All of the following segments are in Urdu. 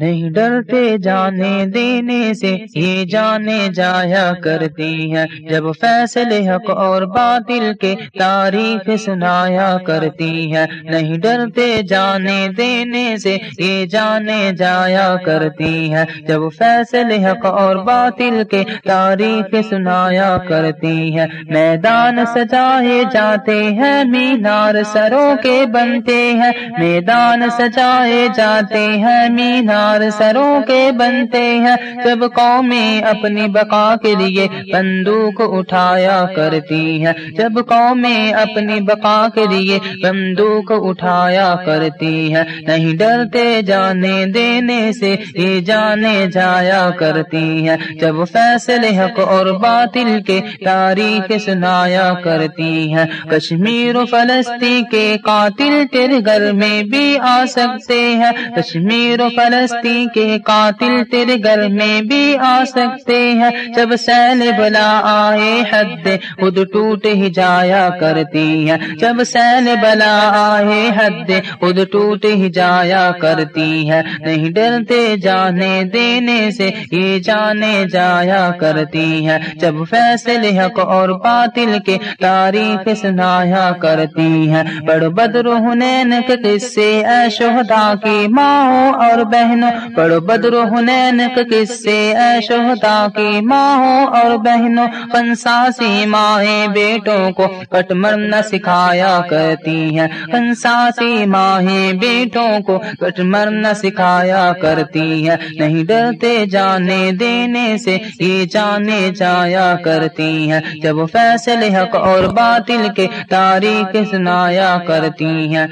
نہیں ڈرتے جانے دینے سے، یہ جانے جایا کرتی ہیں۔ جب فیصلے حق اور باطل کے تاریخ سنایا کرتی ہے نہیں ڈرتے جانے دینے سے، یہ جانے جایا کرتی ہے جب فیصلے حق اور باطل کے تاریخ سنایا کرتی ہے میدان سجائے جاتے ہیں، مینار سروں کے بنتے ہیں۔ میدان سجائے جاتے ہیں، مینار سروں کے بنتے ہیں۔ جب قومیں اپنی بقا کے لیے بندوق اٹھایا کرتی ہیں۔ جب قومیں اپنی بقا کے لیے بندوق اٹھایا کرتی ہیں۔ نہیں ڈرتے جانے دینے سے یہ جانے جایا کرتی ہیں۔ جب فیصلے حق اور باطل کے تاریخ سنایا کرتی ہیں۔ کشمیر و فلسطین کے قاتل تیرے گھر میں بھی آ سکتے ہیں۔ کشمیر و فلسطین کے قاتل تیرے گھر میں بھی آ سکتے ہیں۔ جب سیل بلا آئے حد خود ٹوٹ ہی جایا کرتی ہیں۔ جب سیل بلا آئے حد خود ٹوٹ ہی جایا کرتی ہے نہیں ڈرتے جانے دینے سے یہ جانے جایا کرتی ہے جب فیصلے حق اور باطل کے تاریخ سنایا کرتی ہے بڑ بدر ہنین کے قصے اے شہدا کی ماں اور بہن بہنوں پڑھو بدر ہنین قصے اے شہدا کی ماں اور بہنوں کنساسی ماہیں بیٹوں کو کٹ مرنا سکھایا کرتی ہیں۔ کنساسی ماہیں بیٹوں کو کٹ مرنا سکھایا کرتی ہیں۔ نہیں ڈرتے جانے دینے سے یہ جانے جایا کرتی ہیں۔ جب فیصلے حق اور باطل کے تاریخ سنایا کرتی ہیں۔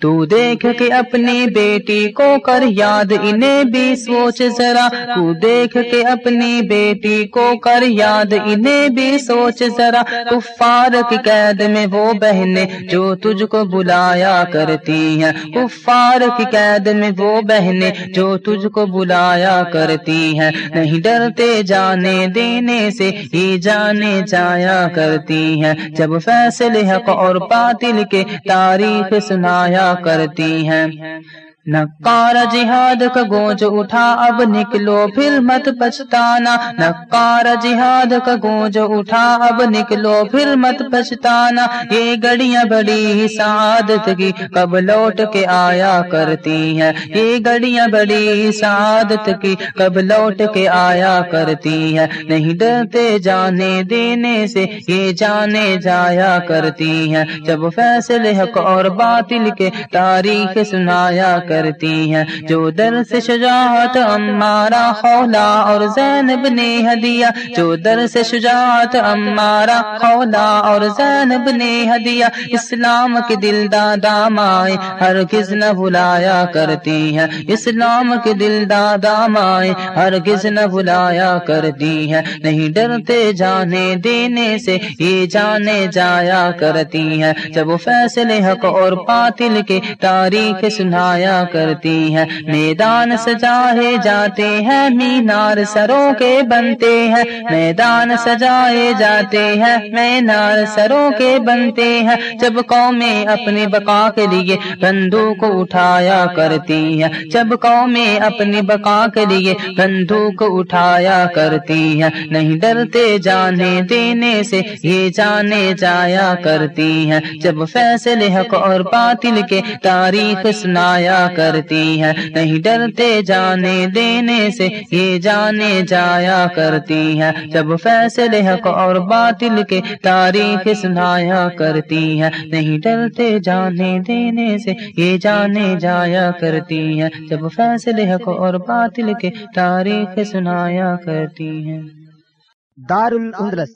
تو دیکھ کے اپنی بیٹی کو کر یاد انہیں بھی سوچ ذرا، تو دیکھ کے اپنی بیٹی کو کر یاد۔ انہیں بھی سوچ ذرا، کفار کی قید میں وہ بہنیں جو تجھ کو بلایا کرتی ہیں۔ کفار کی قید میں وہ بہنیں جو تجھ کو بلایا کرتی ہیں۔ نہیں ڈرتے جانے دینے سے، ہی جانے جایا کرتی ہیں۔ جب فیصلے حق اور باطل کے تاریخ سنایا کرتی ہیں۔ نکار جہاد کا گونج اٹھا، اب نکلو پھر مت پچھتانا۔ نکار جہاد کا گونج اٹھا، اب نکلو پھر مت پچھتانا۔ یہ گڑیاں بڑی سعادت کی کب لوٹ کے آیا کرتی ہیں۔ یہ گڑیاں بڑی سعادت کی کب لوٹ کے آیا کرتی ہیں۔ نہیں ڈرتے جانے دینے سے، یہ جانے جایا کرتی ہیں۔ جب فیصلے حق اور باطل کے تاریخ سنایا کر کرتی ہیں۔ جو در سے شجاعت امارا خولا اور زینب نے ہدیہ۔ جو در سے شجاعت امارا خولا اور زینب نے ہدیہ۔ اسلام کے دل دادا مائیں ہر کس نہ بلایا کرتی ہیں۔ اسلام کے دل دادا مائیں ہر کس نہ بلایا کرتی ہیں۔ نہیں ڈرتے جانے دینے سے، یہ جانے جایا کرتی ہیں۔ جب فیصلے حق اور باطل کے تاریخ سنایا کرتی ہیں۔ میدان سجائے جاتے ہیں، مینار سروں کے بنتے ہیں۔ میدان سجائے جاتے ہیں، مینار سروں کے بنتے ہیں۔ جب قومیں اپنی بقا کے لیے بندوق اٹھایا کرتی ہیں، جب قومیں اپنی بقا کے لیے بندوق اٹھایا کرتی ہیں۔ نہیں ڈرتے جانے دینے سے، یہ جانے جایا کرتی ہیں۔ جب فیصلے حق اور باطل کے تاریخ سنایا کرتی ہیں نہیں ڈرتے جانے دینے سے، یہ جانے جایا کرتی ہیں جب فیصلے حق اور باطل کے تاریخ سنایا کرتی ہیں نہیں ڈرتے جانے دینے سے، یہ جانے جایا کرتی ہیں جب فیصلے حق اور باطل کے تاریخ سنایا کرتی ہیں دار الاندلس